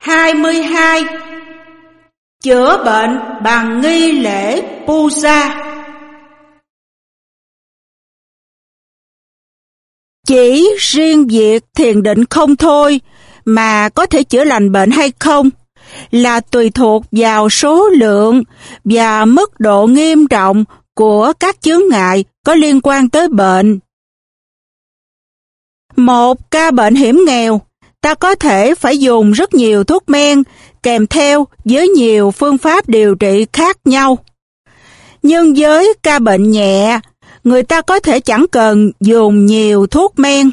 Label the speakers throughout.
Speaker 1: 22. Chữa bệnh bằng nghi lễ puja.
Speaker 2: Chỉ riêng việc thiền định không thôi mà có thể chữa lành bệnh hay không là tùy thuộc vào số lượng và mức độ nghiêm trọng của các chướng ngại có liên quan tới bệnh. Một ca bệnh hiểm nghèo, ta có thể phải dùng rất nhiều thuốc men kèm theo với nhiều phương pháp điều trị khác nhau. Nhưng với ca bệnh nhẹ, người ta có thể chẳng cần dùng nhiều thuốc men.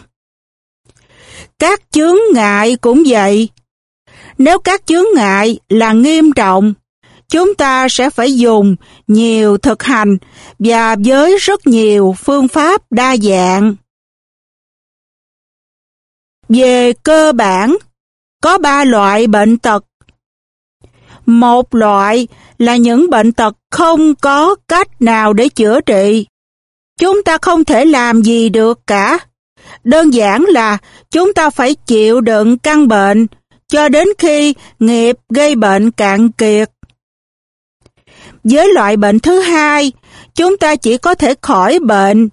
Speaker 2: Các chướng ngại cũng vậy. Nếu các chướng ngại là nghiêm trọng, chúng ta sẽ phải dùng nhiều thực hành và với rất nhiều phương pháp đa dạng. Về cơ bản, có ba loại bệnh tật. Một loại là những bệnh tật không có cách nào để chữa trị. Chúng ta không thể làm gì được cả. Đơn giản là chúng ta phải chịu đựng căn bệnh cho đến khi nghiệp gây bệnh cạn kiệt. Với loại bệnh thứ hai, chúng ta chỉ có thể khỏi bệnh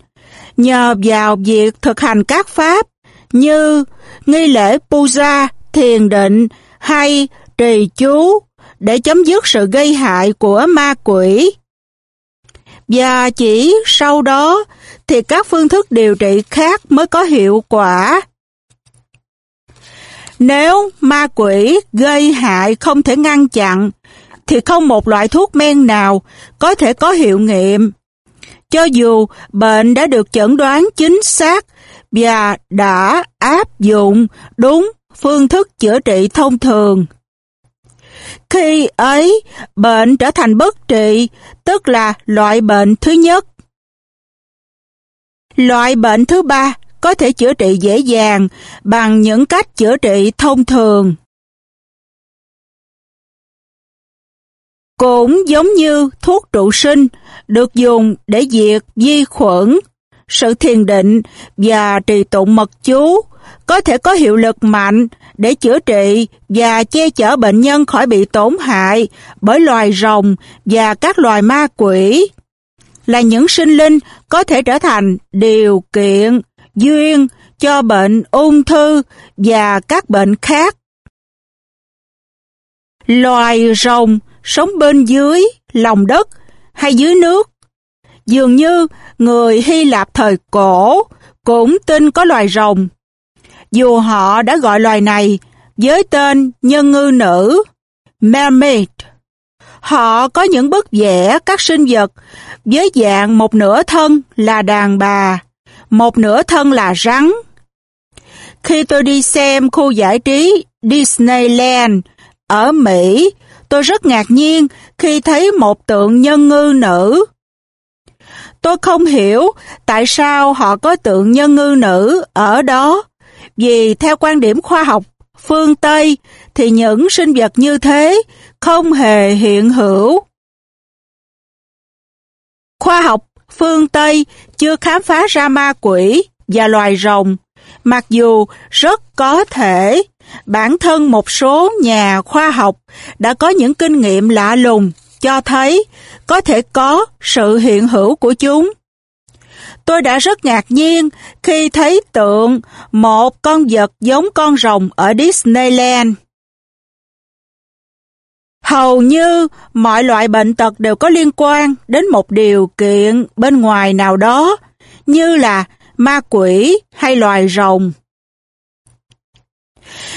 Speaker 2: nhờ vào việc thực hành các pháp như nghi lễ puja, thiền định hay trì chú để chấm dứt sự gây hại của ma quỷ. Và chỉ sau đó thì các phương thức điều trị khác mới có hiệu quả. Nếu ma quỷ gây hại không thể ngăn chặn, thì không một loại thuốc men nào có thể có hiệu nghiệm. Cho dù bệnh đã được chẩn đoán chính xác và đã áp dụng đúng phương thức chữa trị thông thường. Khi ấy, bệnh trở thành bất trị, tức là loại bệnh thứ nhất. Loại bệnh thứ ba có thể chữa trị dễ dàng bằng những cách chữa trị thông thường. Cũng giống như thuốc trụ sinh được dùng để diệt vi khuẩn, sự thiền định và trì tụng mật chú có thể có hiệu lực mạnh để chữa trị và che chở bệnh nhân khỏi bị tổn hại bởi loài rồng và các loài ma quỷ. Là những sinh linh có thể trở thành điều kiện, duyên cho bệnh ung thư và các bệnh khác. Loài rồng sống bên dưới, lòng đất hay dưới nước. Dường như người Hy Lạp thời cổ cũng tin có loài rồng. Dù họ đã gọi loài này với tên nhân ngư nữ, mermaid. Họ có những bức vẽ các sinh vật với dạng một nửa thân là đàn bà, một nửa thân là rắn. Khi tôi đi xem khu giải trí Disneyland ở Mỹ Tôi rất ngạc nhiên khi thấy một tượng nhân ngư nữ. Tôi không hiểu tại sao họ có tượng nhân ngư nữ ở đó, vì theo quan điểm khoa học phương Tây thì những sinh vật như thế không hề hiện hữu. Khoa học phương Tây chưa khám phá ra ma quỷ và loài rồng, mặc dù rất có thể Bản thân một số nhà khoa học đã có những kinh nghiệm lạ lùng cho thấy có thể có sự hiện hữu của chúng. Tôi đã rất ngạc nhiên khi thấy tượng một con vật giống con rồng ở Disneyland. Hầu như mọi loại bệnh tật đều có liên quan đến một điều kiện bên ngoài nào đó, như là ma quỷ hay loài rồng.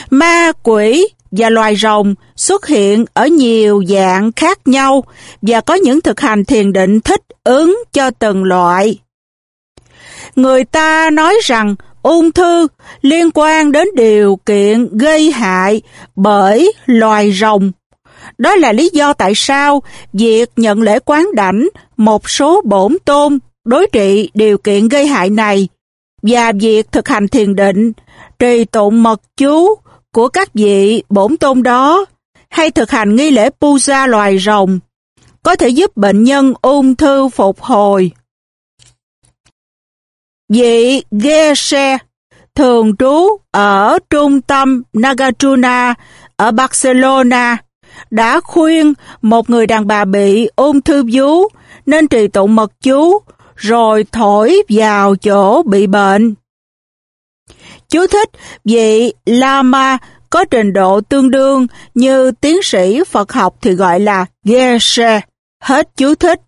Speaker 2: Ma quỷ và loài rồng xuất hiện ở nhiều dạng khác nhau và có những thực hành thiền định thích ứng cho từng loại. Người ta nói rằng ung thư liên quan đến điều kiện gây hại bởi loài rồng. Đó là lý do tại sao việc nhận lễ quán đảnh một số bổn tôn đối trị điều kiện gây hại này và việc thực hành thiền định, trì tụng mật chú của các vị bổn tôn đó, hay thực hành nghi lễ puja loài rồng, có thể giúp bệnh nhân ung thư phục hồi. Vị Geshe thường trú ở trung tâm Nagarjuna ở Barcelona đã khuyên một người đàn bà bị ung thư vú nên trì tụng mật chú rồi thổi vào chỗ bị bệnh. Chú thích vị Lama có trình độ tương đương như tiến sĩ Phật học thì gọi là Geshe. Hết chú thích.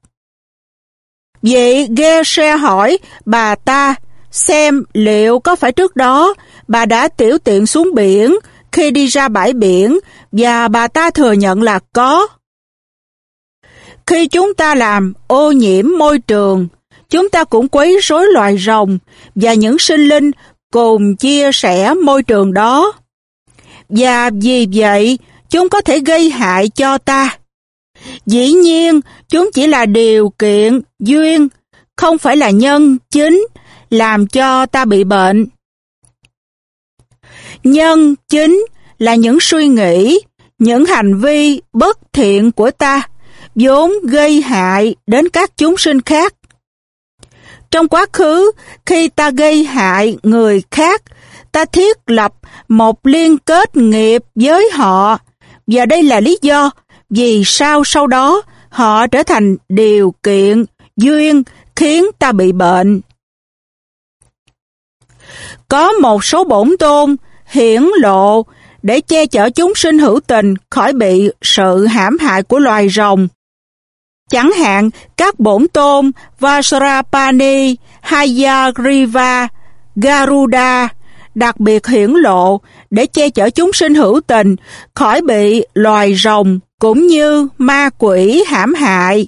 Speaker 2: Vị Geshe hỏi bà ta xem liệu có phải trước đó bà đã tiểu tiện xuống biển khi đi ra bãi biển và bà ta thừa nhận là có. Khi chúng ta làm ô nhiễm môi trường, chúng ta cũng quấy rối loài rồng và những sinh linh cùng chia sẻ môi trường đó. Và vì vậy, chúng có thể gây hại cho ta. Dĩ nhiên, chúng chỉ là điều kiện, duyên, không phải là nhân chính, làm cho ta bị bệnh. Nhân chính là những suy nghĩ, những hành vi bất thiện của ta, vốn gây hại đến các chúng sinh khác. Trong quá khứ, khi ta gây hại người khác, ta thiết lập một liên kết nghiệp với họ, và đây là lý do vì sao sau đó họ trở thành điều kiện, duyên khiến ta bị bệnh. Có một số bổn tôn hiển lộ để che chở chúng sinh hữu tình khỏi bị sự hãm hại của loài rồng. Chẳng hạn các bổn tôn Vajrapani, Hayagriva, Garuda đặc biệt hiển lộ để che chở chúng sinh hữu tình khỏi bị loài rồng cũng như ma quỷ hãm hại.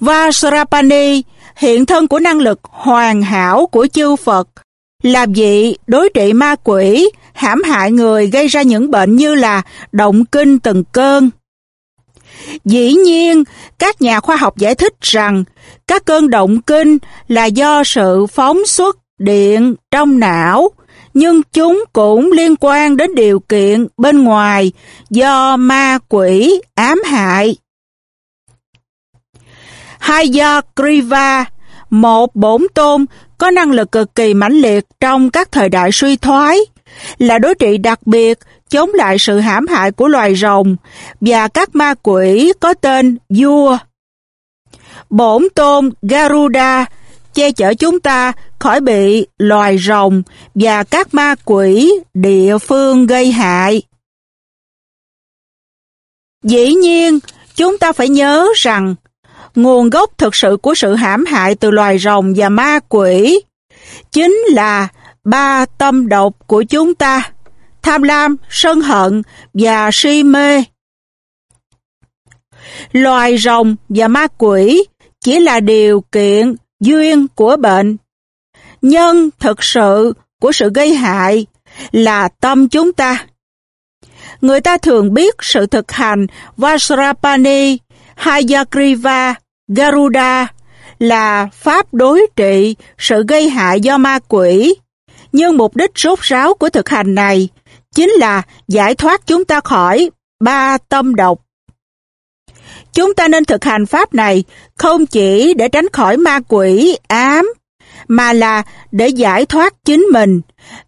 Speaker 2: Vajrapani, hiện thân của năng lực hoàn hảo của chư Phật, là vị đối trị ma quỷ, hãm hại người gây ra những bệnh như là động kinh từng cơn. Dĩ nhiên, các nhà khoa học giải thích rằng các cơn động kinh là do sự phóng xuất điện trong não, nhưng chúng cũng liên quan đến điều kiện bên ngoài do ma quỷ ám hại. Hayagriva, một bổn tôn có năng lực cực kỳ mãnh liệt trong các thời đại suy thoái, là đối trị đặc biệt chống lại sự hãm hại của loài rồng và các ma quỷ có tên vua. Bổn tôn Garuda che chở chúng ta khỏi bị loài rồng và các ma quỷ địa phương gây hại. Dĩ nhiên, chúng ta phải nhớ rằng nguồn gốc thực sự của sự hãm hại từ loài rồng và ma quỷ chính là ba tâm độc của chúng ta, tham lam, sân hận và si mê. Loài rồng và ma quỷ chỉ là điều kiện duyên của bệnh. Nhân thực sự của sự gây hại là tâm chúng ta. Người ta thường biết sự thực hành Vajrapani, Hayagriva, Garuda là pháp đối trị sự gây hại do ma quỷ. Nhưng mục đích rốt ráo của thực hành này chính là giải thoát chúng ta khỏi ba tâm độc Chúng ta nên thực hành pháp này không chỉ để tránh khỏi ma quỷ ám, mà là để giải thoát chính mình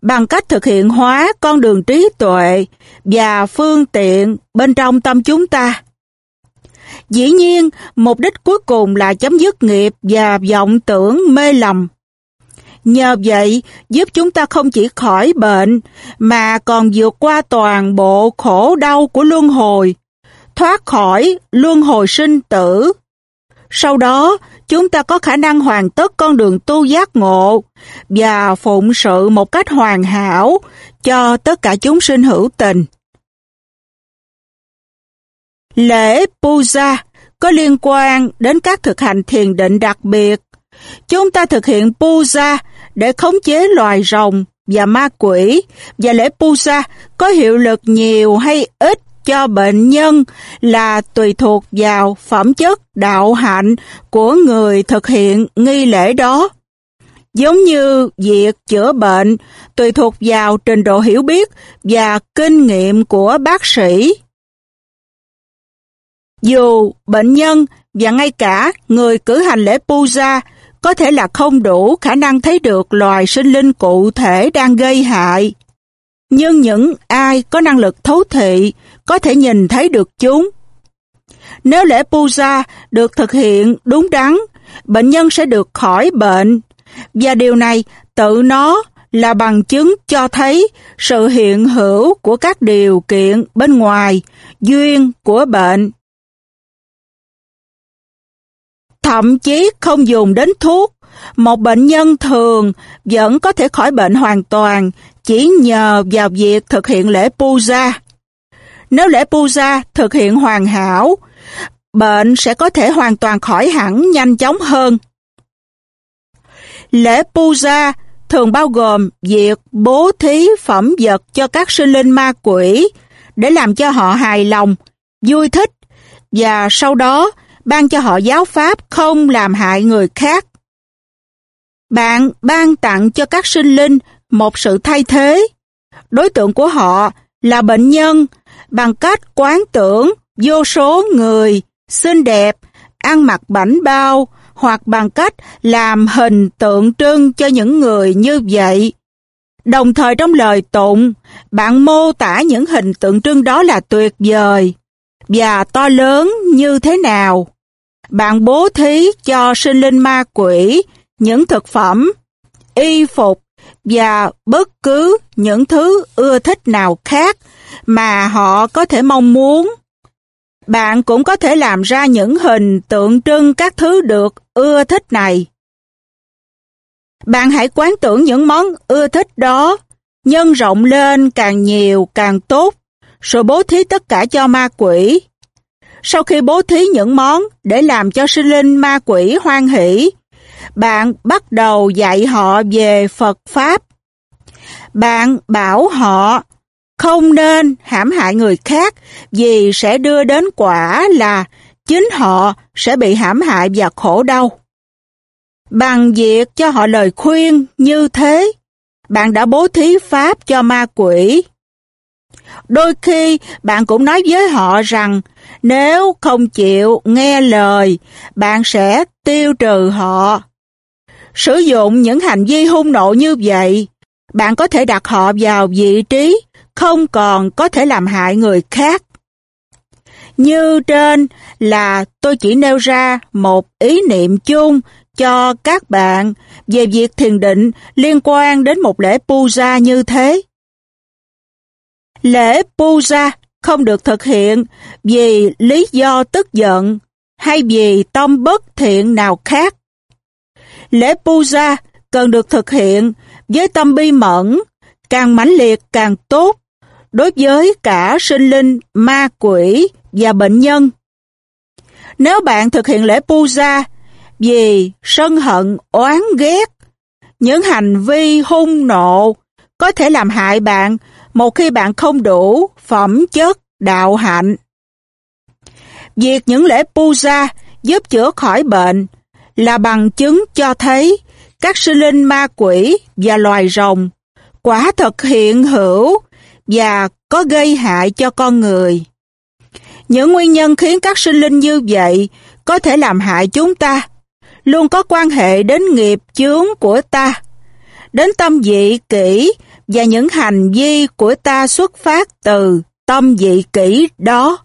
Speaker 2: bằng cách thực hiện hóa con đường trí tuệ và phương tiện bên trong tâm chúng ta. Dĩ nhiên, mục đích cuối cùng là chấm dứt nghiệp và vọng tưởng mê lầm. Nhờ vậy, giúp chúng ta không chỉ khỏi bệnh, mà còn vượt qua toàn bộ khổ đau của luân hồi, thoát khỏi luân hồi sinh tử. Sau đó, chúng ta có khả năng hoàn tất con đường tu giác ngộ và phụng sự một cách hoàn hảo cho tất cả chúng sinh hữu tình. Lễ Puja có liên quan đến các thực hành thiền định đặc biệt. Chúng ta thực hiện Puja để khống chế loài rồng và ma quỷ và lễ Puja có hiệu lực nhiều hay ít cho bệnh nhân là tùy thuộc vào phẩm chất đạo hạnh của người thực hiện nghi lễ đó. Giống như việc chữa bệnh tùy thuộc vào trình độ hiểu biết và kinh nghiệm của bác sĩ. Dù bệnh nhân và ngay cả người cử hành lễ puja có thể là không đủ khả năng thấy được loài sinh linh cụ thể đang gây hại. Nhưng những ai có năng lực thấu thị có thể nhìn thấy được chúng. Nếu lễ puja được thực hiện đúng đắn, bệnh nhân sẽ được khỏi bệnh. Và điều này tự nó là bằng chứng cho thấy sự hiện hữu của các điều kiện bên ngoài, duyên của bệnh. Thậm chí không dùng đến thuốc, một bệnh nhân thường vẫn có thể khỏi bệnh hoàn toàn chỉ nhờ vào việc thực hiện lễ puja. Nếu lễ puja thực hiện hoàn hảo, bệnh sẽ có thể hoàn toàn khỏi hẳn nhanh chóng hơn. Lễ puja thường bao gồm việc bố thí phẩm vật cho các sinh linh ma quỷ để làm cho họ hài lòng, vui thích và sau đó ban cho họ giáo pháp không làm hại người khác. Bạn ban tặng cho các sinh linh một sự thay thế. Đối tượng của họ là bệnh nhân bằng cách quán tưởng vô số người xinh đẹp, ăn mặc bảnh bao hoặc bằng cách làm hình tượng trưng cho những người như vậy. Đồng thời trong lời tụng, bạn mô tả những hình tượng trưng đó là tuyệt vời và to lớn như thế nào. Bạn bố thí cho sinh linh ma quỷ những thực phẩm, y phục và bất cứ những thứ ưa thích nào khác mà họ có thể mong muốn. Bạn cũng có thể làm ra những hình tượng trưng các thứ được ưa thích này. Bạn hãy quán tưởng những món ưa thích đó, nhân rộng lên càng nhiều càng tốt, rồi bố thí tất cả cho ma quỷ. Sau khi bố thí những món để làm cho sinh linh ma quỷ hoan hỷ, bạn bắt đầu dạy họ về Phật Pháp. Bạn bảo họ không nên hãm hại người khác vì sẽ đưa đến quả là chính họ sẽ bị hãm hại và khổ đau. Bằng việc cho họ lời khuyên như thế, bạn đã bố thí pháp cho ma quỷ. Đôi khi bạn cũng nói với họ rằng nếu không chịu nghe lời, bạn sẽ tiêu trừ họ. Sử dụng những hành vi hung nộ như vậy, bạn có thể đặt họ vào vị trí không còn có thể làm hại người khác. Như trên là tôi chỉ nêu ra một ý niệm chung cho các bạn về việc thiền định liên quan đến một lễ puja như thế. Lễ puja không được thực hiện vì lý do tức giận hay vì tâm bất thiện nào khác. Lễ puja cần được thực hiện với tâm bi mẫn, càng mãnh liệt càng tốt đối với cả sinh linh, ma quỷ và bệnh nhân. Nếu bạn thực hiện lễ puja vì sân hận, oán ghét, những hành vi hung nộ có thể làm hại bạn một khi bạn không đủ phẩm chất đạo hạnh. Việc những lễ puja giúp chữa khỏi bệnh là bằng chứng cho thấy các sinh linh ma quỷ và loài rồng quả thật hiện hữu và có gây hại cho con người. Những nguyên nhân khiến các sinh linh như vậy có thể làm hại chúng ta, luôn có quan hệ đến nghiệp chướng của ta, đến tâm dị kỹ và những hành vi của ta xuất phát từ tâm dị kỹ đó.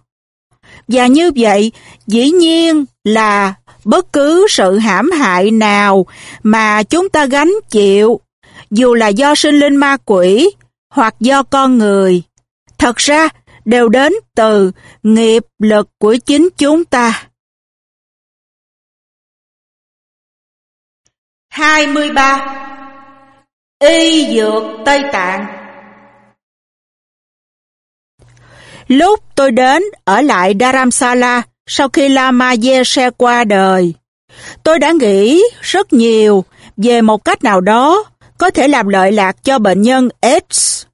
Speaker 2: Và như vậy, dĩ nhiên là bất cứ sự hãm hại nào mà chúng ta gánh chịu, dù là do sinh linh ma quỷ hoặc do con người, thật ra đều đến từ nghiệp lực của chính chúng ta.
Speaker 1: 23. Y dược Tây Tạng
Speaker 2: Lúc tôi đến ở lại Dharamsala sau khi Lama Yeshe qua đời, tôi đã nghĩ rất nhiều về một cách nào đó có thể làm lợi lạc cho bệnh nhân AIDS.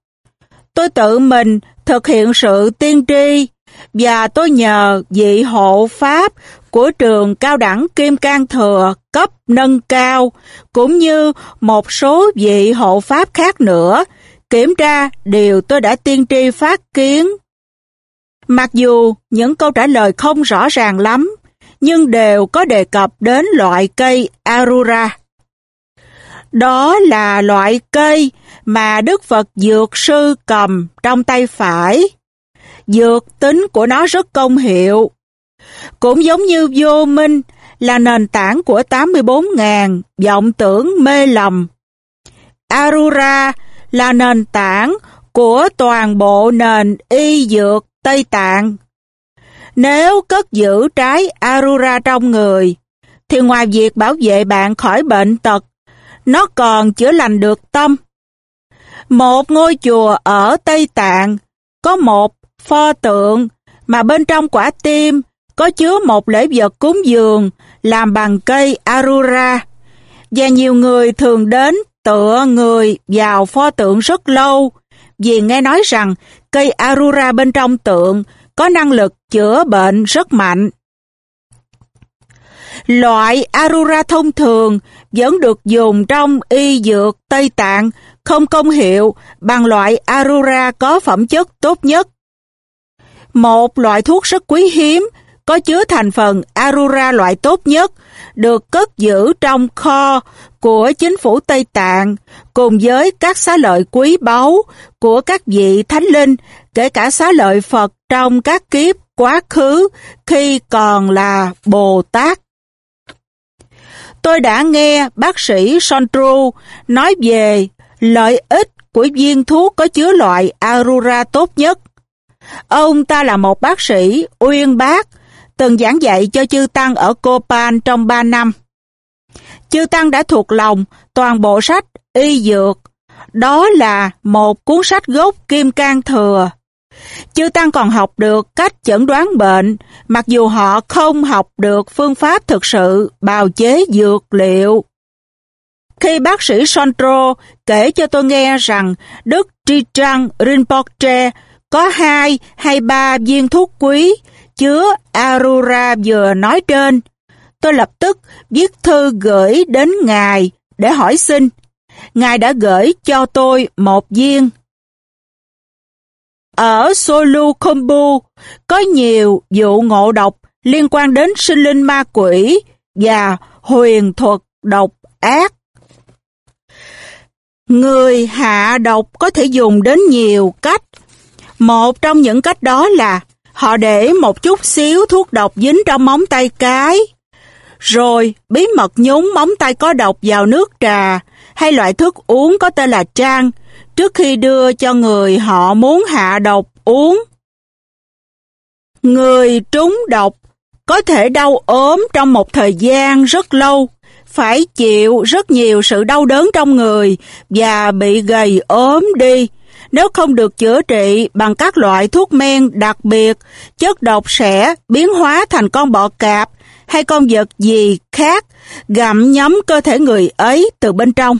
Speaker 2: Tôi tự mình thực hiện sự tiên tri và tôi nhờ vị hộ pháp của trường cao đẳng Kim Cang Thừa cấp nâng cao cũng như một số vị hộ pháp khác nữa kiểm tra điều tôi đã tiên tri phát kiến. Mặc dù những câu trả lời không rõ ràng lắm, nhưng đều có đề cập đến loại cây Arura. Đó là loại cây mà Đức Phật Dược Sư cầm trong tay phải. Dược tính của nó rất công hiệu. Cũng giống như vô minh là nền tảng của 84.000 vọng tưởng mê lầm. Arura là nền tảng của toàn bộ nền y dược Tây Tạng. Nếu cất giữ trái Arura trong người, thì ngoài việc bảo vệ bạn khỏi bệnh tật, nó còn chữa lành được tâm. Một ngôi chùa ở Tây Tạng có một pho tượng mà bên trong quả tim có chứa một lễ vật cúng dường làm bằng cây Arura. Và nhiều người thường đến tựa người vào pho tượng rất lâu vì nghe nói rằng cây Arura bên trong tượng có năng lực chữa bệnh rất mạnh. Loại Arura thông thường vẫn được dùng trong y dược Tây Tạng, không công hiệu bằng loại Arura có phẩm chất tốt nhất. Một loại thuốc rất quý hiếm có chứa thành phần Arura loại tốt nhất được cất giữ trong kho của chính phủ Tây Tạng cùng với các xá lợi quý báu của các vị thánh linh, kể cả xá lợi Phật trong các kiếp quá khứ khi còn là Bồ Tát. Tôi đã nghe bác sĩ Sontru nói về lợi ích của viên thuốc có chứa loại Arura tốt nhất. Ông ta là một bác sĩ uyên bác, từng giảng dạy cho chư Tăng ở Copan trong 3 năm. Chư Tăng đã thuộc lòng toàn bộ sách y dược. Đó là một cuốn sách gốc Kim Cang Thừa. Chư Tăng còn học được cách chẩn đoán bệnh, mặc dù họ không học được phương pháp thực sự bào chế dược liệu. Khi bác sĩ Sontro kể cho tôi nghe rằng Đức Tri Trang Rinpoche có hai hay ba viên thuốc quý chứa Arura vừa nói trên, tôi lập tức viết thư gửi đến Ngài để hỏi xin. Ngài đã gửi cho tôi một viên. Ở Solukhumbu có nhiều vụ ngộ độc liên quan đến sinh linh ma quỷ và huyền thuật độc ác. Người hạ độc có thể dùng đến nhiều cách. Một trong những cách đó là họ để một chút xíu thuốc độc dính trong móng tay cái. Rồi bí mật nhúng móng tay có độc vào nước trà hay loại thức uống có tên là trang trước khi đưa cho người họ muốn hạ độc uống. Người trúng độc có thể đau ốm trong một thời gian rất lâu, phải chịu rất nhiều sự đau đớn trong người và bị gầy ốm đi. Nếu không được chữa trị bằng các loại thuốc men đặc biệt, chất độc sẽ biến hóa thành con bọ cạp hay con vật gì khác gặm nhấm cơ thể người ấy từ bên trong.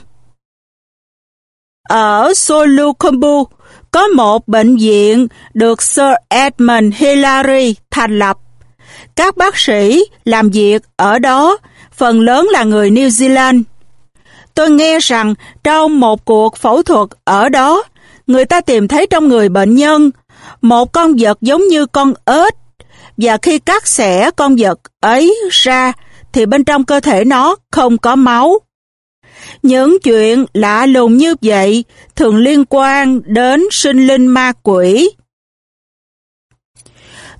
Speaker 2: Ở Solukhumbu có một bệnh viện được Sir Edmund Hillary thành lập. Các bác sĩ làm việc ở đó phần lớn là người New Zealand. Tôi nghe rằng trong một cuộc phẫu thuật ở đó, người ta tìm thấy trong người bệnh nhân một con vật giống như con ếch và khi cắt xẻ con vật ấy ra, thì bên trong cơ thể nó không có máu. Những chuyện lạ lùng như vậy thường liên quan đến sinh linh ma quỷ.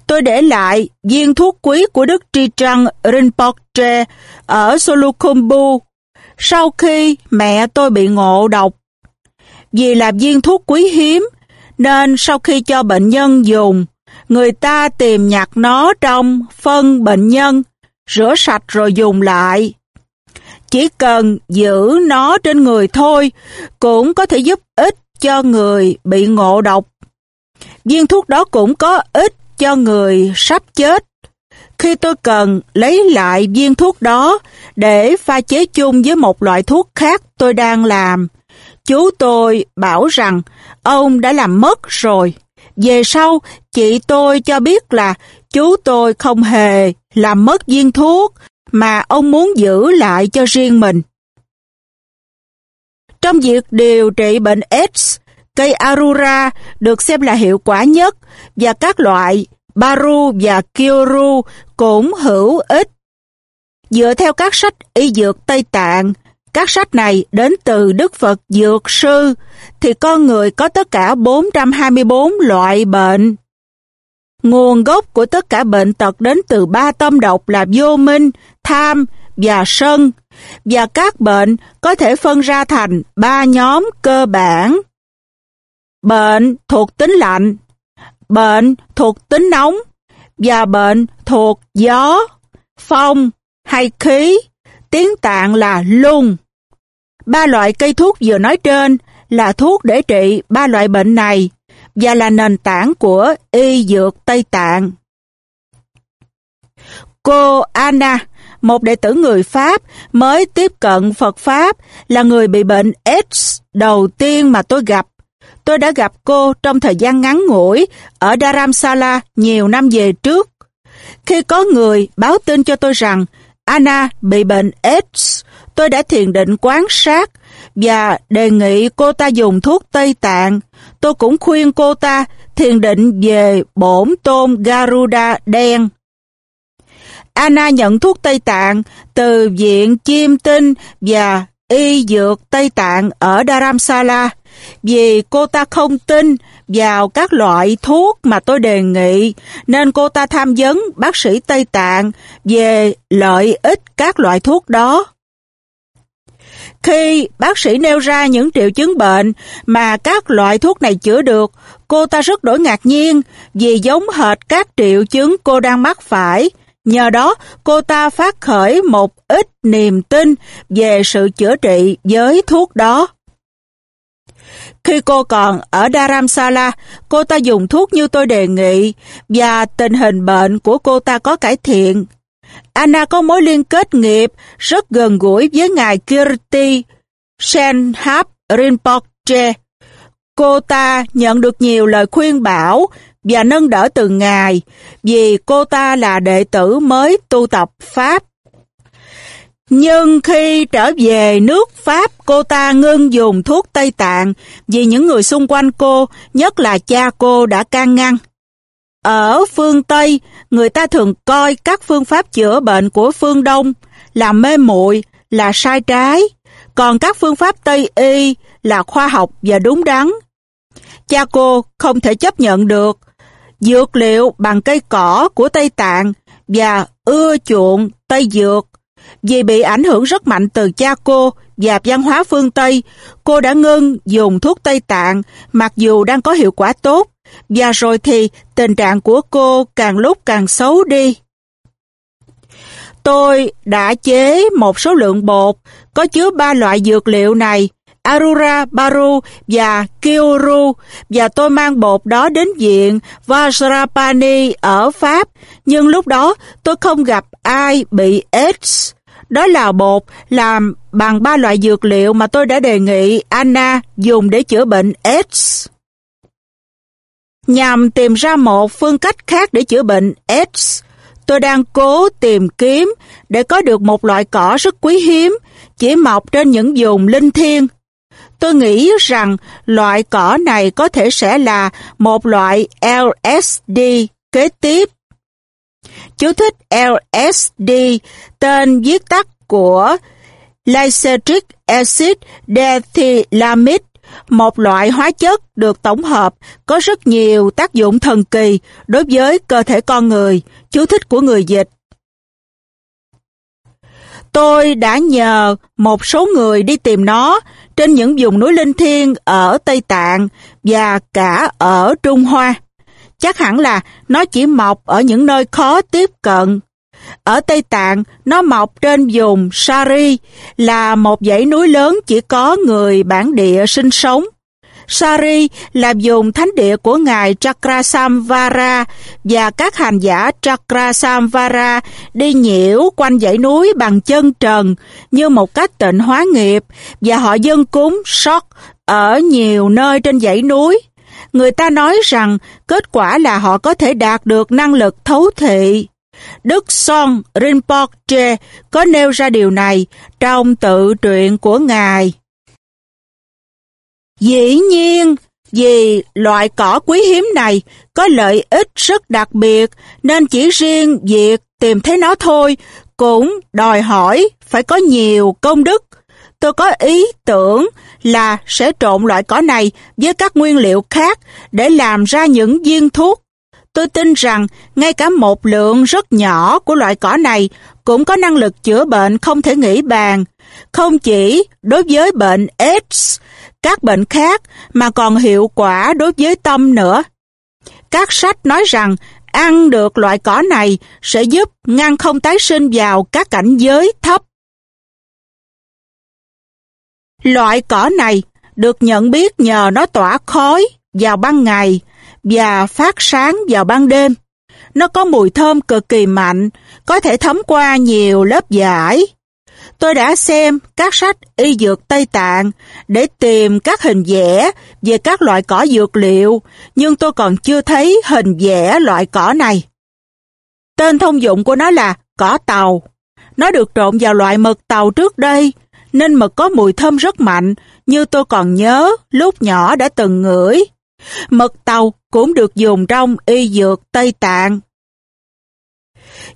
Speaker 2: Tôi để lại viên thuốc quý của Đức Tri Trăng Rinpoche ở Solukhumbu sau khi mẹ tôi bị ngộ độc. Vì là viên thuốc quý hiếm, nên sau khi cho bệnh nhân dùng, người ta tìm nhặt nó trong phân bệnh nhân, rửa sạch rồi dùng lại. Chỉ cần giữ nó trên người thôi cũng có thể giúp ích cho người bị ngộ độc. Viên thuốc đó cũng có ích cho người sắp chết. Khi tôi cần lấy lại viên thuốc đó để pha chế chung với một loại thuốc khác tôi đang làm, chú tôi bảo rằng ông đã làm mất rồi. Về sau, chị tôi cho biết là chú tôi không hề làm mất viên thuốc mà ông muốn giữ lại cho riêng mình. Trong việc điều trị bệnh AIDS, cây Arura được xem là hiệu quả nhất và các loại Baru và Kyoru cũng hữu ích. Dựa theo các sách y dược Tây Tạng, các sách này đến từ Đức Phật Dược Sư, thì con người có tất cả 424 loại bệnh. Nguồn gốc của tất cả bệnh tật đến từ ba tâm độc là vô minh, tham và sân, và các bệnh có thể phân ra thành ba nhóm cơ bản. Bệnh thuộc tính lạnh, bệnh thuộc tính nóng và bệnh thuộc gió, phong hay khí, tiếng tạng là lung. Ba loại cây thuốc vừa nói trên là thuốc để trị ba loại bệnh này và là nền tảng của y dược Tây Tạng. Cô Anna, một đệ tử người Pháp mới tiếp cận Phật Pháp, là người bị bệnh AIDS đầu tiên mà tôi gặp. Tôi đã gặp cô trong thời gian ngắn ngủi ở Dharamsala nhiều năm về trước. Khi có người báo tin cho tôi rằng Anna bị bệnh AIDS, tôi đã thiền định quan sát và đề nghị cô ta dùng thuốc Tây Tạng. Tôi cũng khuyên cô ta thiền định về bổn tôn Garuda đen. Anna nhận thuốc Tây Tạng từ Viện Chiêm Tinh và Y Dược Tây Tạng ở Dharamsala vì cô ta không tin vào các loại thuốc mà tôi đề nghị nên cô ta tham vấn bác sĩ Tây Tạng về lợi ích các loại thuốc đó. Khi bác sĩ nêu ra những triệu chứng bệnh mà các loại thuốc này chữa được, cô ta rất đổi ngạc nhiên vì giống hệt các triệu chứng cô đang mắc phải. Nhờ đó, cô ta phát khởi một ít niềm tin về sự chữa trị với thuốc đó. Khi cô còn ở Dharamsala, cô ta dùng thuốc như tôi đề nghị và tình hình bệnh của cô ta có cải thiện. Anna có mối liên kết nghiệp rất gần gũi với ngài Kirti Senhap Rinpoche. Cô ta nhận được nhiều lời khuyên bảo và nâng đỡ từ ngài vì cô ta là đệ tử mới tu tập Pháp. Nhưng khi trở về nước Pháp, cô ta ngưng dùng thuốc Tây Tạng vì những người xung quanh cô, nhất là cha cô đã can ngăn. Ở phương Tây, người ta thường coi các phương pháp chữa bệnh của phương Đông là mê muội, là sai trái, còn các phương pháp Tây y là khoa học và đúng đắn. Cha cô không thể chấp nhận được dược liệu bằng cây cỏ của Tây Tạng và ưa chuộng Tây Dược. Vì bị ảnh hưởng rất mạnh từ cha cô và văn hóa phương Tây, cô đã ngưng dùng thuốc Tây Tạng mặc dù đang có hiệu quả tốt và rồi thì tình trạng của cô càng lúc càng xấu đi. Tôi đã chế một số lượng bột có chứa ba loại dược liệu này, Arura, Baru và Kyoru, và tôi mang bột đó đến viện Vajrapani ở Pháp, nhưng lúc đó tôi không gặp ai bị AIDS. Đó là bột làm bằng ba loại dược liệu mà tôi đã đề nghị Anna dùng để chữa bệnh AIDS nhằm tìm ra một phương cách khác để chữa bệnh AIDS. Tôi đang cố tìm kiếm để có được một loại cỏ rất quý hiếm, chỉ mọc trên những vùng linh thiêng. Tôi nghĩ rằng loại cỏ này có thể sẽ là một loại LSD kế tiếp. Chú thích LSD, tên viết tắt của Lysergic Acid Dethylamide một loại hóa chất được tổng hợp có rất nhiều tác dụng thần kỳ đối với cơ thể con người, chú thích của người dịch. Tôi đã nhờ một số người đi tìm nó trên những vùng núi linh thiêng ở Tây Tạng và cả ở Trung Hoa. Chắc hẳn là nó chỉ mọc ở những nơi khó tiếp cận ở Tây Tạng, nó mọc trên vùng Sari, là một dãy núi lớn chỉ có người bản địa sinh sống. Sari là vùng thánh địa của ngài Chakrasamvara và các hành giả Chakrasamvara đi nhiễu quanh dãy núi bằng chân trần như một cách tịnh hóa nghiệp và họ dân cúng sót ở nhiều nơi trên dãy núi. Người ta nói rằng kết quả là họ có thể đạt được năng lực thấu thị. Đức Son Rinpoche có nêu ra điều này trong tự truyện của Ngài. Dĩ nhiên, vì loại cỏ quý hiếm này có lợi ích rất đặc biệt nên chỉ riêng việc tìm thấy nó thôi cũng đòi hỏi phải có nhiều công đức. tôi có ý tưởng là sẽ trộn loại cỏ này với các nguyên liệu khác để làm ra những viên thuốc. Tôi tin rằng ngay cả một lượng rất nhỏ của loại cỏ này cũng có năng lực chữa bệnh không thể nghĩ bàn. Không chỉ đối với bệnh AIDS, các bệnh khác mà còn hiệu quả đối với tâm nữa. Các sách nói rằng ăn được loại cỏ này sẽ giúp ngăn không tái sinh vào các cảnh giới thấp. Loại cỏ này được nhận biết nhờ nó tỏa khói vào ban ngày và phát sáng vào ban đêm. Nó có mùi thơm cực kỳ mạnh, có thể thấm qua nhiều lớp vải. Tôi đã xem các sách y dược Tây Tạng để tìm các hình vẽ về các loại cỏ dược liệu, nhưng tôi còn chưa thấy hình vẽ loại cỏ này. Tên thông dụng của nó là cỏ tàu. Nó được trộn vào loại mật tàu trước đây, nên mật có mùi thơm rất mạnh, như tôi còn nhớ lúc nhỏ đã từng ngửi. Mật tàu cũng được dùng trong y dược Tây Tạng.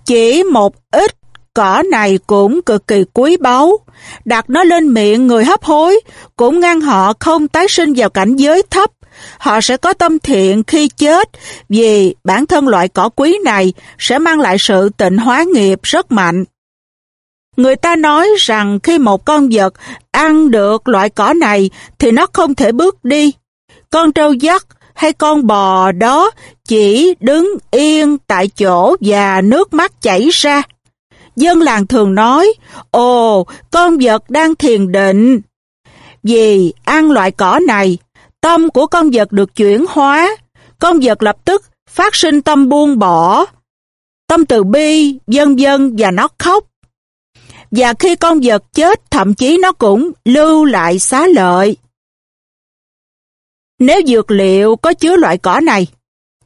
Speaker 2: Chỉ một ít cỏ này cũng cực kỳ quý báu. Đặt nó lên miệng người hấp hối cũng ngăn họ không tái sinh vào cảnh giới thấp. Họ sẽ có tâm thiện khi chết vì bản thân loại cỏ quý này sẽ mang lại sự tịnh hóa nghiệp rất mạnh. Người ta nói rằng khi một con vật ăn được loại cỏ này thì nó không thể bước đi. Con trâu dắt hay con bò đó chỉ đứng yên tại chỗ và nước mắt chảy ra. Dân làng thường nói, ồ, con vật đang thiền định. Vì ăn loại cỏ này, tâm của con vật được chuyển hóa, con vật lập tức phát sinh tâm buông bỏ, tâm từ bi, vân vân và nó khóc. Và khi con vật chết, thậm chí nó cũng lưu lại xá lợi. Nếu dược liệu có chứa loại cỏ này,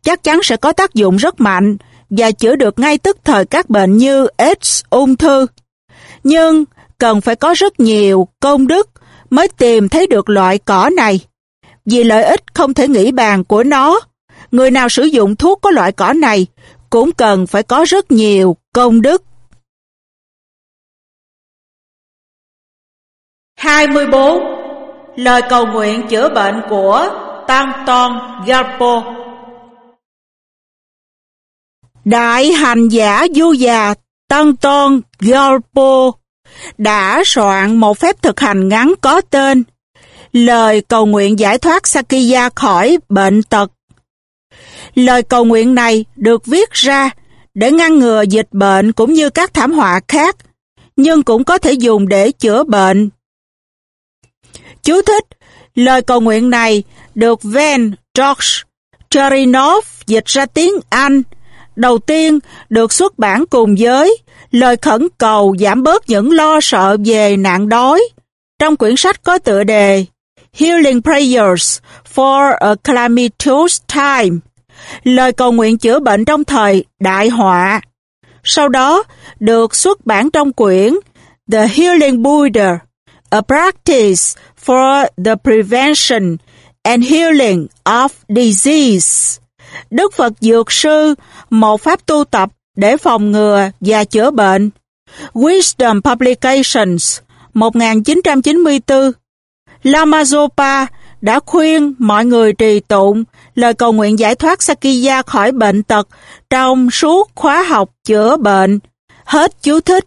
Speaker 2: chắc chắn sẽ có tác dụng rất mạnh và chữa được ngay tức thời các bệnh như AIDS, ung thư. Nhưng cần phải có rất nhiều công đức mới tìm thấy được loại cỏ này. Vì lợi ích không thể nghĩ bàn của nó, người nào sử dụng thuốc có loại cỏ này cũng cần phải có rất nhiều công đức.
Speaker 1: 24. Lời cầu nguyện chữa bệnh của Tăng Ton Garpo
Speaker 2: Đại hành giả vô già Tăng Ton Garpo đã soạn một phép thực hành ngắn có tên Lời cầu nguyện giải thoát Sakya khỏi bệnh tật. Lời cầu nguyện này được viết ra để ngăn ngừa dịch bệnh cũng như các thảm họa khác, nhưng cũng có thể dùng để chữa bệnh. Chú thích, lời cầu nguyện này được Van George Cherinov dịch ra tiếng Anh. Đầu tiên được xuất bản cùng với lời khẩn cầu giảm bớt những lo sợ về nạn đói. Trong quyển sách có tựa đề Healing Prayers for a Calamitous Time, lời cầu nguyện chữa bệnh trong thời đại họa. Sau đó được xuất bản trong quyển The Healing Buddha, a practice for the prevention and healing of disease. Đức Phật Dược Sư, một pháp tu tập để phòng ngừa và chữa bệnh. Wisdom Publications, 1994. Lama Zopa đã khuyên mọi người trì tụng lời cầu nguyện giải thoát Sakya khỏi bệnh tật trong suốt khóa học chữa bệnh. Hết chú thích.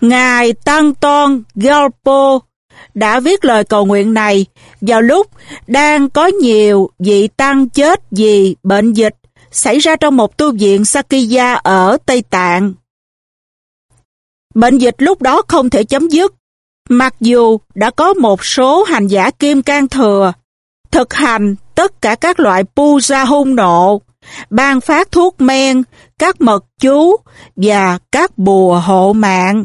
Speaker 2: Ngài Tăng Ton Galpo đã viết lời cầu nguyện này vào lúc đang có nhiều vị tăng chết vì bệnh dịch xảy ra trong một tu viện Sakya ở Tây Tạng. Bệnh dịch lúc đó không thể chấm dứt, mặc dù đã có một số hành giả kim can thừa, thực hành tất cả các loại puja hung nộ, ban phát thuốc men, các mật chú và các bùa hộ mạng.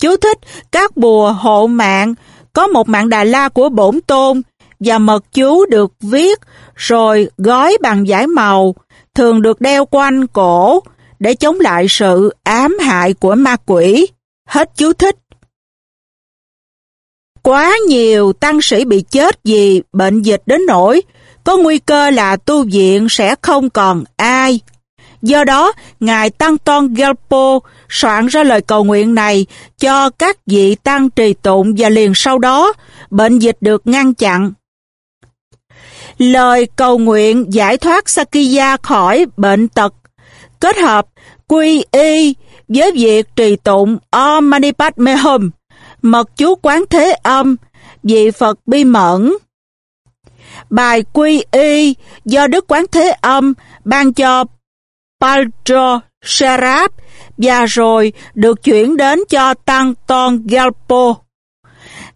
Speaker 2: Chú thích các bùa hộ mạng, có một mạng Đà La của bổn tôn và mật chú được viết rồi gói bằng giải màu, thường được đeo quanh cổ để chống lại sự ám hại của ma quỷ. Hết chú thích. Quá nhiều tăng sĩ bị chết vì bệnh dịch đến nỗi có nguy cơ là tu viện sẽ không còn ai. Do đó, Ngài Tăng Ton Gelpo soạn ra lời cầu nguyện này cho các vị tăng trì tụng và liền sau đó, bệnh dịch được ngăn chặn. Lời cầu nguyện giải thoát Sakya khỏi bệnh tật kết hợp quy y với việc trì tụng Om Mani Padme Hum, mật chú quán thế âm, vị Phật bi mẫn. Bài quy y do Đức Quán Thế Âm ban cho Paltro Sharap và rồi được chuyển đến cho Tăng Ton Galpo.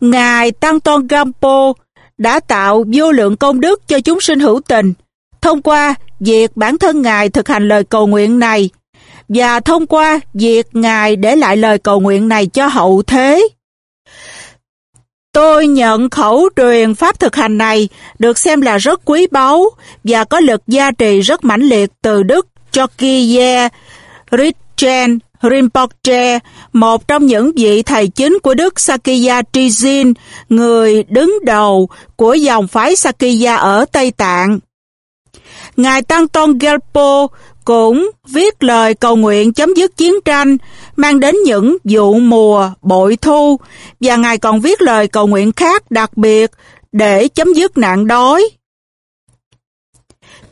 Speaker 2: Ngài Tăng Ton Galpo đã tạo vô lượng công đức cho chúng sinh hữu tình thông qua việc bản thân Ngài thực hành lời cầu nguyện này và thông qua việc Ngài để lại lời cầu nguyện này cho hậu thế. Tôi nhận khẩu truyền pháp thực hành này được xem là rất quý báu và có lực gia trì rất mãnh liệt từ Đức Chokiye Rinchen Rinpoche, một trong những vị thầy chính của Đức Sakya Trijin, người đứng đầu của dòng phái Sakya ở Tây Tạng. Ngài Tăng Tôn Gelpo cũng viết lời cầu nguyện chấm dứt chiến tranh, mang đến những vụ mùa, bội thu, và Ngài còn viết lời cầu nguyện khác đặc biệt để chấm dứt nạn đói.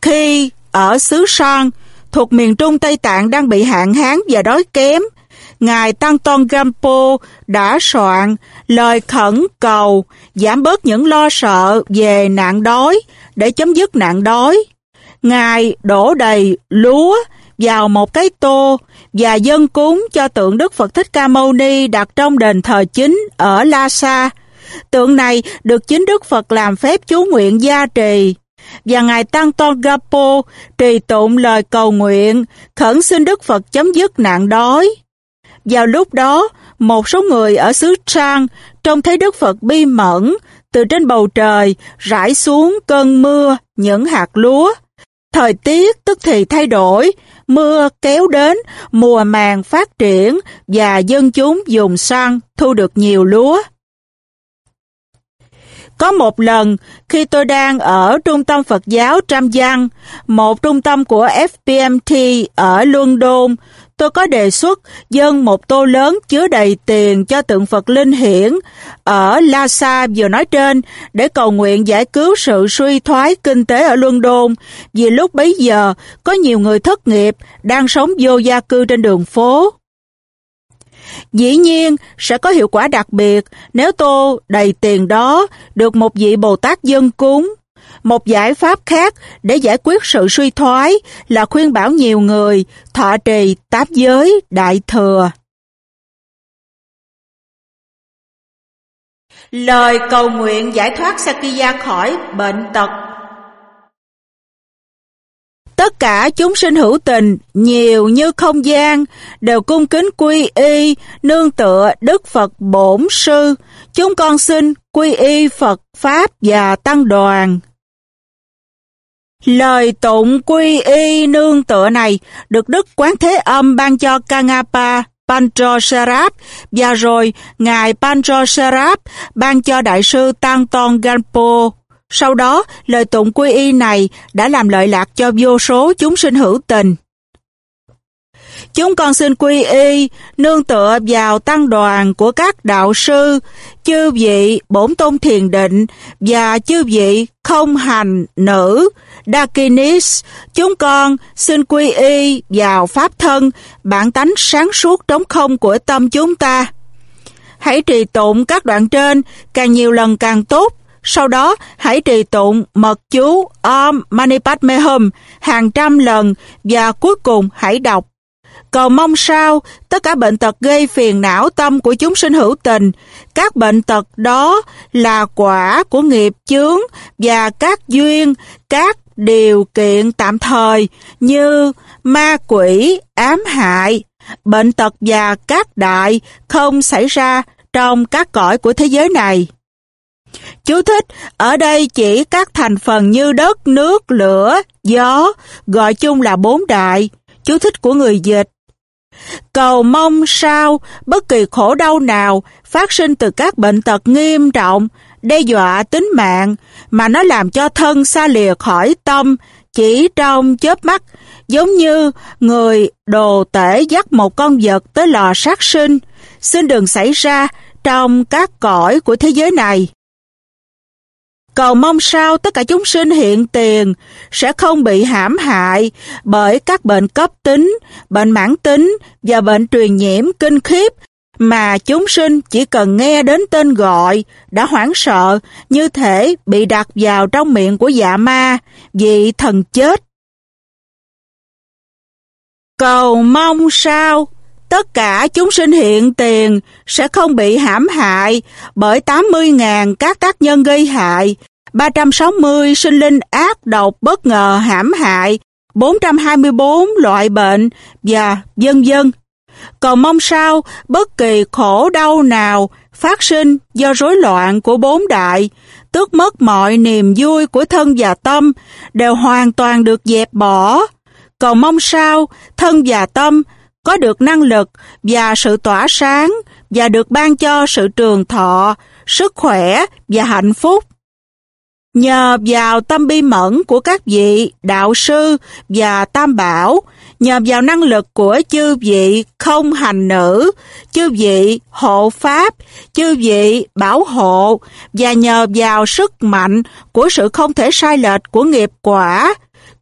Speaker 2: Khi ở xứ Sang, thuộc miền Trung Tây Tạng đang bị hạn hán và đói kém, Ngài Tăng Tôn Gampo đã soạn lời khẩn cầu giảm bớt những lo sợ về nạn đói để chấm dứt nạn đói. Ngài đổ đầy lúa vào một cái tô và dân cúng cho tượng Đức Phật Thích Ca Mâu Ni đặt trong đền thờ chính ở Lhasa. Tượng này được chính Đức Phật làm phép chú nguyện gia trì và Ngài Tăng Tôn Gapo trì tụng lời cầu nguyện khẩn xin Đức Phật chấm dứt nạn đói. Vào lúc đó, một số người ở xứ Trang trông thấy Đức Phật bi mẫn từ trên bầu trời rải xuống cơn mưa những hạt lúa Thời tiết tức thì thay đổi, mưa kéo đến, mùa màng phát triển và dân chúng dùng săn thu được nhiều lúa. Có một lần, khi tôi đang ở Trung tâm Phật giáo Tram Giang, một trung tâm của FPMT ở London, tôi có đề xuất dâng một tô lớn chứa đầy tiền cho tượng Phật Linh Hiển ở Lhasa vừa nói trên để cầu nguyện giải cứu sự suy thoái kinh tế ở London vì lúc bấy giờ có nhiều người thất nghiệp đang sống vô gia cư trên đường phố. Dĩ nhiên, sẽ có hiệu quả đặc biệt nếu tô đầy tiền đó được một vị Bồ Tát dân cúng một giải pháp khác để giải quyết sự suy thoái là khuyên bảo nhiều người thọ trì tám giới đại thừa.
Speaker 1: Lời cầu nguyện giải thoát Sakya khỏi bệnh tật
Speaker 2: Tất cả chúng sinh hữu tình, nhiều như không gian, đều cung kính quy y, nương tựa Đức Phật Bổn Sư. Chúng con xin quy y Phật Pháp và Tăng Đoàn. Lời tụng quy y nương tựa này được Đức Quán Thế Âm ban cho Kangapa Panchosarap và rồi Ngài Panchosarap ban cho Đại sư Tăng Ton Ganpo. Sau đó, lời tụng quy y này đã làm lợi lạc cho vô số chúng sinh hữu tình. Chúng con xin quy y, nương tựa vào tăng đoàn của các đạo sư, chư vị bổn tôn thiền định và chư vị không hành nữ, Dakinis. Chúng con xin quy y vào pháp thân, bản tánh sáng suốt trống không của tâm chúng ta. Hãy trì tụng các đoạn trên, càng nhiều lần càng tốt, sau đó, hãy trì tụng mật chú Om Mani Padme Hum hàng trăm lần và cuối cùng hãy đọc Cầu mong sao tất cả bệnh tật gây phiền não tâm của chúng sinh hữu tình, các bệnh tật đó là quả của nghiệp chướng và các duyên, các điều kiện tạm thời như ma quỷ, ám hại, bệnh tật và các đại không xảy ra trong các cõi của thế giới này. Chú thích, ở đây chỉ các thành phần như đất, nước, lửa, gió, gọi chung là bốn đại. Chú thích của người dịch. Cầu mong sao bất kỳ khổ đau nào phát sinh từ các bệnh tật nghiêm trọng, đe dọa tính mạng, mà nó làm cho thân xa lìa khỏi tâm chỉ trong chớp mắt giống như người đồ tể dắt một con vật tới lò sát sinh, xin đừng xảy ra trong các cõi của thế giới này. Cầu mong sao tất cả chúng sinh hiện tiền sẽ không bị hãm hại bởi các bệnh cấp tính, bệnh mãn tính và bệnh truyền nhiễm kinh khiếp mà chúng sinh chỉ cần nghe đến tên gọi đã hoảng sợ như thể bị đặt vào trong miệng của dạ ma vì thần chết. Cầu mong sao tất cả chúng sinh hiện tiền sẽ không bị hãm hại bởi 80.000 các tác nhân gây hại, 360 sinh linh ác độc bất ngờ hãm hại, 424 loại bệnh và dân dân. Còn mong sao bất kỳ khổ đau nào phát sinh do rối loạn của bốn đại, tước mất mọi niềm vui của thân và tâm đều hoàn toàn được dẹp bỏ. Còn mong sao thân và tâm có được năng lực và sự tỏa sáng và được ban cho sự trường thọ, sức khỏe và hạnh phúc. Nhờ vào tâm bi mẫn của các vị đạo sư và tam bảo, nhờ vào năng lực của chư vị không hành nữ, chư vị hộ pháp, chư vị bảo hộ và nhờ vào sức mạnh của sự không thể sai lệch của nghiệp quả,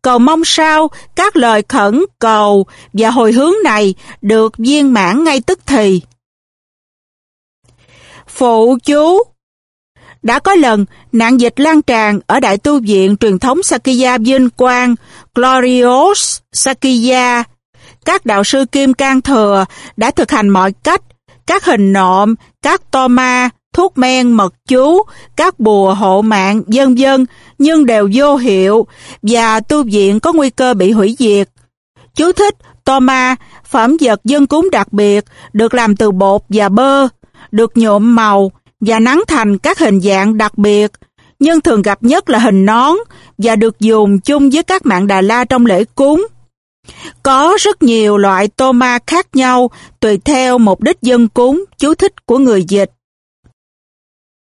Speaker 2: cầu mong sao các lời khẩn cầu và hồi hướng này được viên mãn ngay tức thì. Phụ chú đã có lần nạn dịch lan tràn ở Đại tu viện truyền thống Sakya vinh quang Glorious Sakya. Các đạo sư Kim cang Thừa đã thực hành mọi cách, các hình nộm, các toma thuốc men, mật chú, các bùa hộ mạng, dân dân, nhưng đều vô hiệu và tu viện có nguy cơ bị hủy diệt. Chú thích, toma phẩm vật dân cúng đặc biệt, được làm từ bột và bơ, được nhuộm màu và nắng thành các hình dạng đặc biệt, nhưng thường gặp nhất là hình nón và được dùng chung với các mạng Đà La trong lễ cúng. Có rất nhiều loại toma khác nhau tùy theo mục đích dân cúng, chú thích của người dịch.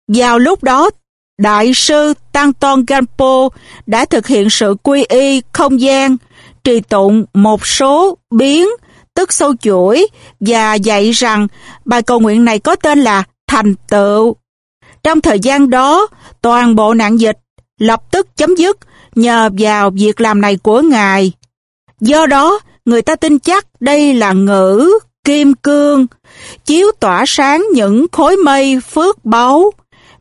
Speaker 2: Vào lúc đó, Đại sư Tăng tôn Gampo đã thực hiện sự quy y không gian, trì tụng một số biến, tức sâu chuỗi, và dạy rằng bài cầu nguyện này có tên là thành tựu. Trong thời gian đó, toàn bộ nạn dịch lập tức chấm dứt nhờ vào việc làm này của Ngài. Do đó, người ta tin chắc đây là ngữ, kim cương, chiếu tỏa sáng những khối mây phước báu,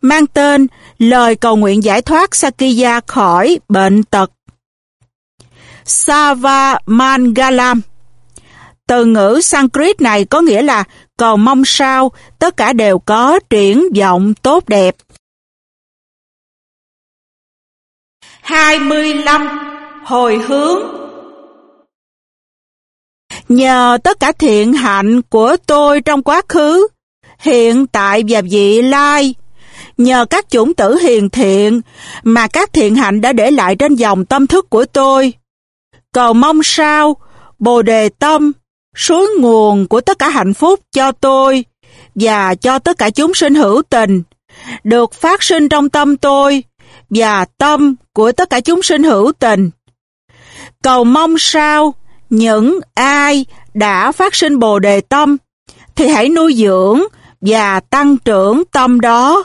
Speaker 2: mang tên lời cầu nguyện giải thoát Sakya khỏi bệnh tật. Sava Mangalam Từ ngữ Sanskrit này có nghĩa là cầu mong sao tất cả đều có triển vọng tốt đẹp.
Speaker 1: 25. Hồi hướng
Speaker 2: Nhờ tất cả thiện hạnh của tôi trong quá khứ, hiện tại và vị lai, nhờ các chủng tử hiền thiện mà các thiện hạnh đã để lại trên dòng tâm thức của tôi. Cầu mong sao, Bồ Đề Tâm, suối nguồn của tất cả hạnh phúc cho tôi và cho tất cả chúng sinh hữu tình, được phát sinh trong tâm tôi và tâm của tất cả chúng sinh hữu tình. Cầu mong sao, những ai đã phát sinh Bồ Đề Tâm thì hãy nuôi dưỡng và tăng trưởng tâm đó.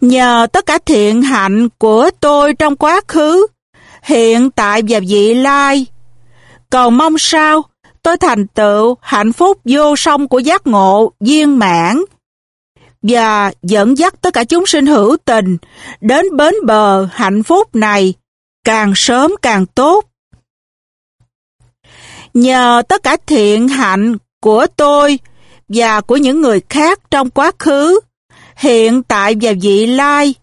Speaker 2: Nhờ tất cả thiện hạnh của tôi trong quá khứ, hiện tại và vị lai, cầu mong sao tôi thành tựu hạnh phúc vô song của giác ngộ viên mãn và dẫn dắt tất cả chúng sinh hữu tình đến bến bờ hạnh phúc này càng sớm càng tốt. Nhờ tất cả thiện hạnh của tôi và của những người khác trong quá khứ, hiện tại và vị lai,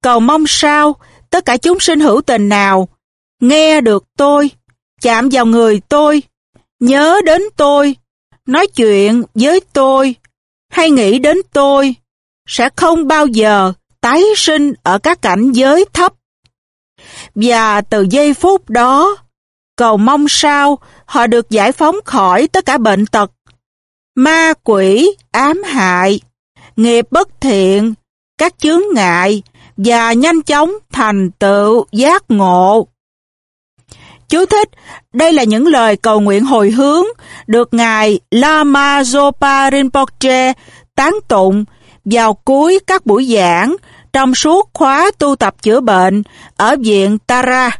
Speaker 2: cầu mong sao tất cả chúng sinh hữu tình nào nghe được tôi, chạm vào người tôi, nhớ đến tôi, nói chuyện với tôi, hay nghĩ đến tôi, sẽ không bao giờ tái sinh ở các cảnh giới thấp. Và từ giây phút đó, cầu mong sao họ được giải phóng khỏi tất cả bệnh tật, ma quỷ, ám hại, nghiệp bất thiện, các chướng ngại và nhanh chóng thành tựu giác ngộ. Chú thích, đây là những lời cầu nguyện hồi hướng được Ngài Lama Zopa Rinpoche tán tụng vào cuối các buổi giảng trong suốt khóa tu tập chữa bệnh ở viện Tara,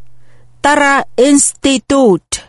Speaker 2: Tara Institute.